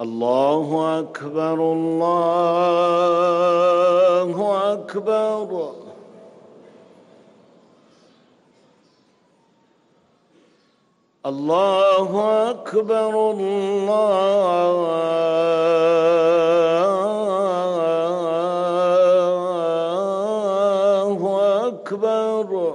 الله أكبر الله أكبر الله أكبر الله أكبر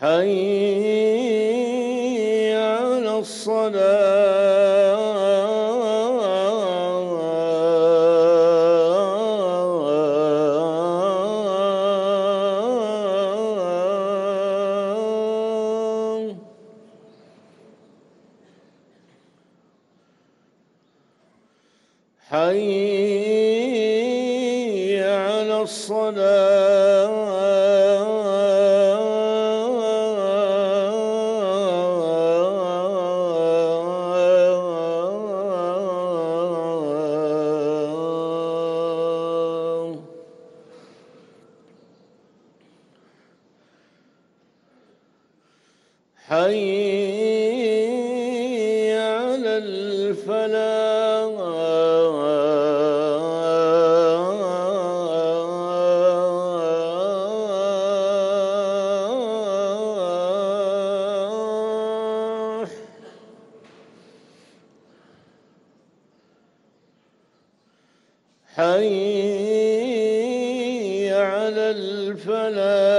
حي على الصلاة. حي على الصلاة. حي على الفلاح. حي على الفلاح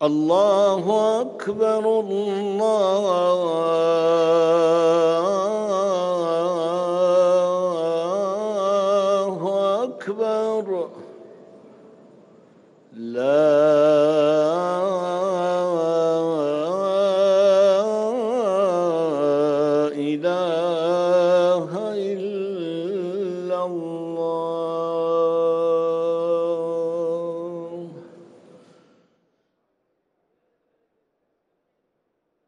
اللہ اکبر اللہ اکبر لا الہ الا اللہ